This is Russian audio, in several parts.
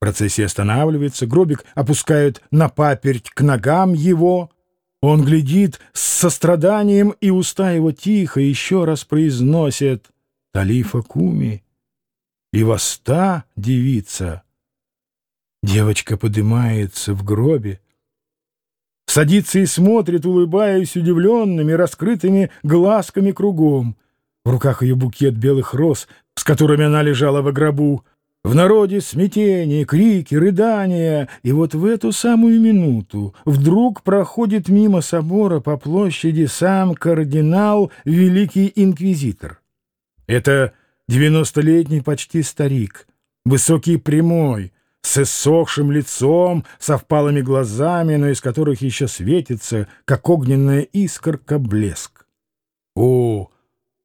Процессия останавливается, гробик опускают на паперть к ногам его. Он глядит с состраданием, и уста его тихо еще раз произносят «Талифа Куми» и «Воста девица». Девочка поднимается в гробе, садится и смотрит, улыбаясь удивленными, раскрытыми глазками кругом. В руках ее букет белых роз, с которыми она лежала в гробу. В народе смятение, крики, рыдания. И вот в эту самую минуту вдруг проходит мимо собора по площади сам кардинал, великий инквизитор. Это девяностолетний почти старик, высокий прямой, с иссохшим лицом, со впалыми глазами, но из которых еще светится, как огненная искорка, блеск. О,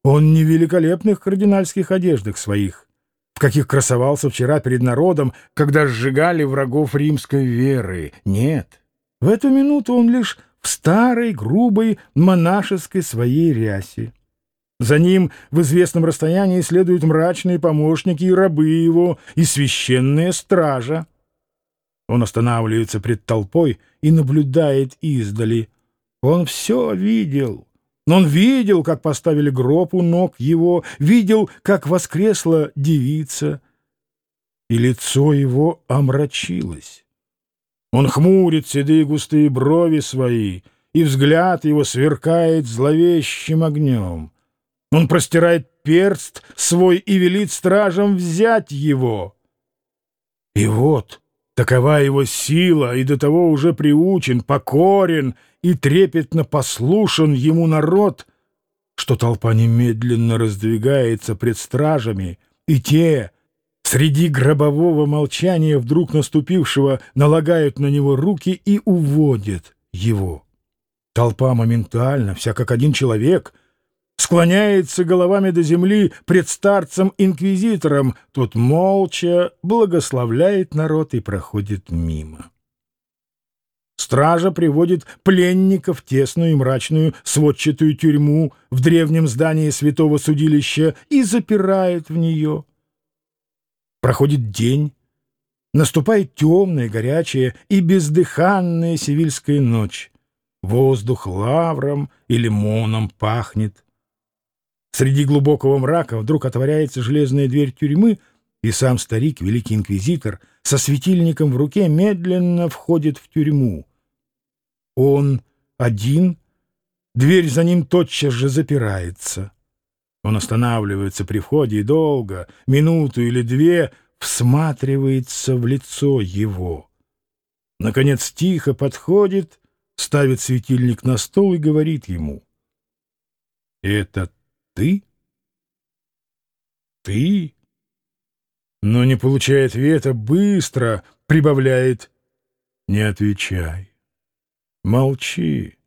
он не в великолепных кардинальских одеждах своих, в каких красовался вчера перед народом, когда сжигали врагов римской веры. Нет, в эту минуту он лишь в старой, грубой, монашеской своей рясе. За ним в известном расстоянии следуют мрачные помощники и рабы его, и священная стража. Он останавливается пред толпой и наблюдает издали. Он все видел. Но он видел, как поставили гроб у ног его, видел, как воскресла девица, и лицо его омрачилось. Он хмурит седые густые брови свои, и взгляд его сверкает зловещим огнем. Он простирает перст свой и велит стражам взять его. И вот такова его сила, и до того уже приучен, покорен и трепетно послушан ему народ, что толпа немедленно раздвигается пред стражами, и те, среди гробового молчания вдруг наступившего, налагают на него руки и уводят его. Толпа моментально, вся как один человек — склоняется головами до земли пред старцем-инквизитором, тот молча благословляет народ и проходит мимо. Стража приводит пленника в тесную и мрачную сводчатую тюрьму в древнем здании святого судилища и запирает в нее. Проходит день, наступает темная, горячая и бездыханная сивильская ночь. Воздух лавром и лимоном пахнет. Среди глубокого мрака вдруг отворяется железная дверь тюрьмы, и сам старик, великий инквизитор, со светильником в руке медленно входит в тюрьму. Он один, дверь за ним тотчас же запирается. Он останавливается при входе и долго, минуту или две, всматривается в лицо его. Наконец тихо подходит, ставит светильник на стол и говорит ему. «Это ты? Ты? Но не получая ответа, быстро прибавляет. Не отвечай. Молчи.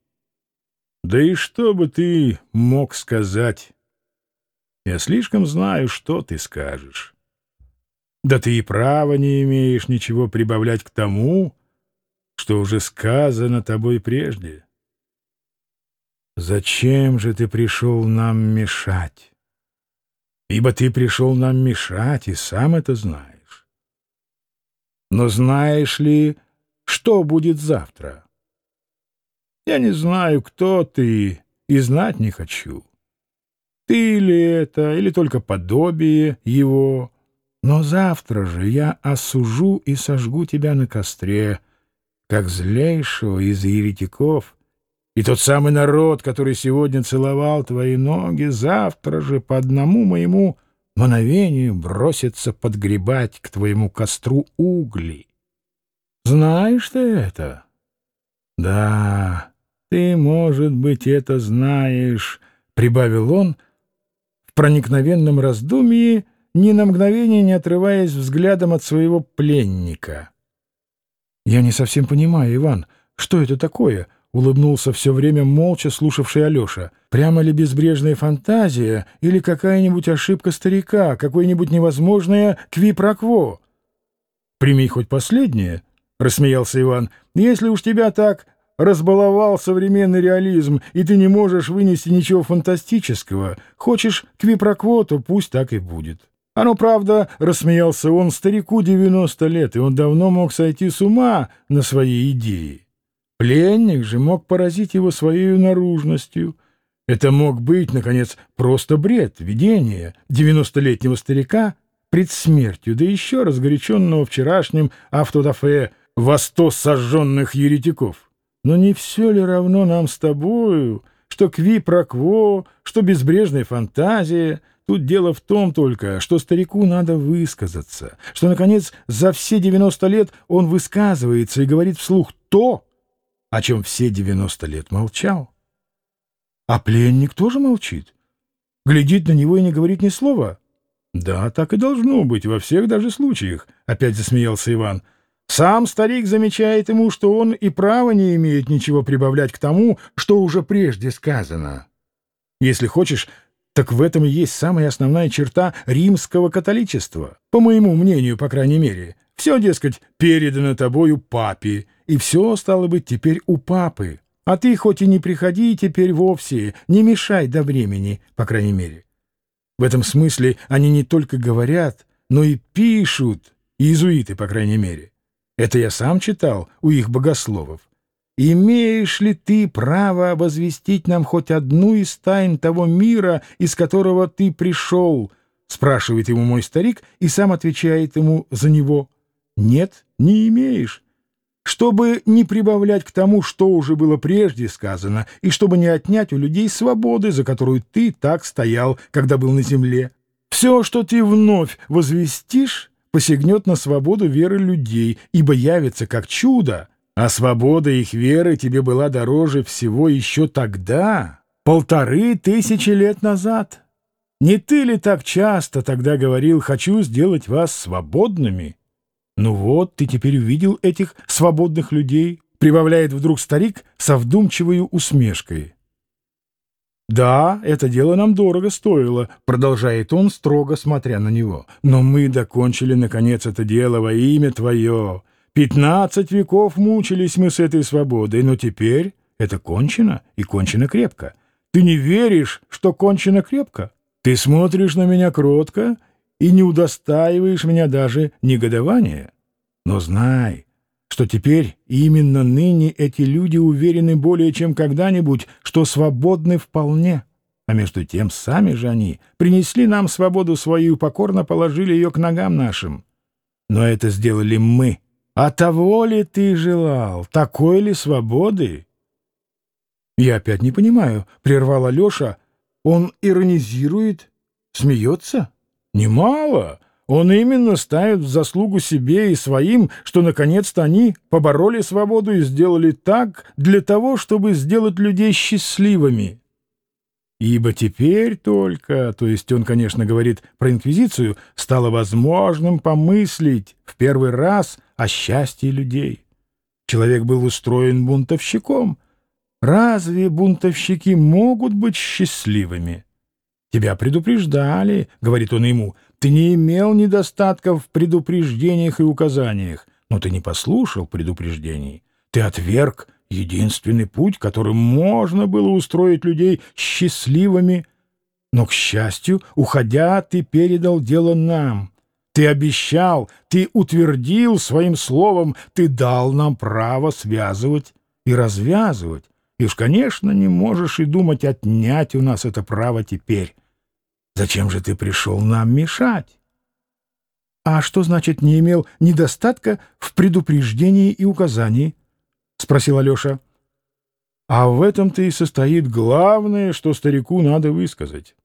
Да и что бы ты мог сказать? Я слишком знаю, что ты скажешь. Да ты и права не имеешь ничего прибавлять к тому, что уже сказано тобой прежде. Зачем же ты пришел нам мешать? Ибо ты пришел нам мешать, и сам это знаешь. Но знаешь ли, что будет завтра? Я не знаю, кто ты, и знать не хочу. Ты ли это, или только подобие его? Но завтра же я осужу и сожгу тебя на костре, как злейшего из еретиков — и тот самый народ, который сегодня целовал твои ноги, завтра же по одному моему мановению бросится подгребать к твоему костру угли. Знаешь ты это? Да, ты, может быть, это знаешь, — прибавил он в проникновенном раздумье, ни на мгновение не отрываясь взглядом от своего пленника. — Я не совсем понимаю, Иван, что это такое? —— улыбнулся все время молча слушавший Алеша. «Прямо ли безбрежная фантазия или какая-нибудь ошибка старика, какое-нибудь невозможное квипрокво?» «Прими хоть последнее», — рассмеялся Иван. «Если уж тебя так разбаловал современный реализм, и ты не можешь вынести ничего фантастического, хочешь квипрокво, то пусть так и будет. Оно, правда, рассмеялся он, старику 90 лет, и он давно мог сойти с ума на свои идеи. Пленник же мог поразить его своей наружностью. Это мог быть, наконец, просто бред, видение девяностолетнего старика пред смертью, да еще разгоряченного вчерашним автодафе во сто сожженных еретиков. Но не все ли равно нам с тобою, что кви прокво, что безбрежная фантазия — Тут дело в том только, что старику надо высказаться, что, наконец, за все 90 лет он высказывается и говорит вслух то, о чем все 90 лет молчал. А пленник тоже молчит, глядит на него и не говорит ни слова. Да, так и должно быть во всех даже случаях, — опять засмеялся Иван. Сам старик замечает ему, что он и права не имеет ничего прибавлять к тому, что уже прежде сказано. Если хочешь, так в этом и есть самая основная черта римского католичества, по моему мнению, по крайней мере. Все, дескать, передано тобою папе, и все, стало быть, теперь у папы. А ты хоть и не приходи теперь вовсе, не мешай до времени, по крайней мере. В этом смысле они не только говорят, но и пишут, иезуиты, по крайней мере. Это я сам читал у их богословов. «Имеешь ли ты право возвестить нам хоть одну из тайн того мира, из которого ты пришел?» — спрашивает ему мой старик и сам отвечает ему за него. «Нет, не имеешь» чтобы не прибавлять к тому, что уже было прежде сказано, и чтобы не отнять у людей свободы, за которую ты так стоял, когда был на земле. Все, что ты вновь возвестишь, посягнет на свободу веры людей, ибо явится как чудо, а свобода их веры тебе была дороже всего еще тогда, полторы тысячи лет назад. Не ты ли так часто тогда говорил «хочу сделать вас свободными»? Ну вот, ты теперь увидел этих свободных людей, прибавляет вдруг старик со вдумчивой усмешкой. «Да, это дело нам дорого стоило», — продолжает он, строго смотря на него. «Но мы докончили, наконец, это дело во имя Твое. Пятнадцать веков мучились мы с этой свободой, но теперь это кончено и кончено крепко. Ты не веришь, что кончено крепко? Ты смотришь на меня кротко и не удостаиваешь меня даже негодования. Но знай, что теперь именно ныне эти люди уверены более чем когда-нибудь, что свободны вполне. А между тем сами же они принесли нам свободу свою и покорно положили ее к ногам нашим. Но это сделали мы, а того ли ты желал? Такой ли свободы? Я опять не понимаю, — прервал Алеша. Он иронизирует, смеется? Немало. Он именно ставит в заслугу себе и своим, что наконец-то они побороли свободу и сделали так для того, чтобы сделать людей счастливыми. Ибо теперь только, то есть он, конечно, говорит про инквизицию, стало возможным помыслить в первый раз о счастье людей. Человек был устроен бунтовщиком. Разве бунтовщики могут быть счастливыми? Тебя предупреждали, — говорит он ему, — ты не имел недостатков в предупреждениях и указаниях, но ты не послушал предупреждений. Ты отверг единственный путь, которым можно было устроить людей счастливыми. Но, к счастью, уходя, ты передал дело нам. Ты обещал, ты утвердил своим словом, ты дал нам право связывать и развязывать. И уж, конечно, не можешь и думать отнять у нас это право теперь. Зачем же ты пришел нам мешать? А что значит не имел недостатка в предупреждении и указании? — спросил Алеша. — А в этом-то и состоит главное, что старику надо высказать.